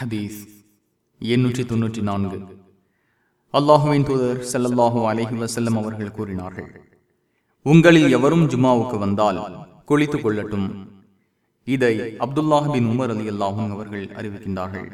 ஹதீஸ் எண்ணூற்றி தொன்னூற்றி நான்கு. அல்லாஹுவின் தூதர் செல்லல்லாஹு அலஹி வசல்லம் அவர்கள் கூறினார்கள் உங்களில் எவரும் ஜுமாவுக்கு வந்தால் குளித்துக் கொள்ளட்டும். இதை அப்துல்லாஹின் உமர் அலி அல்லாஹும் அவர்கள் அறிவிக்கின்றார்கள்.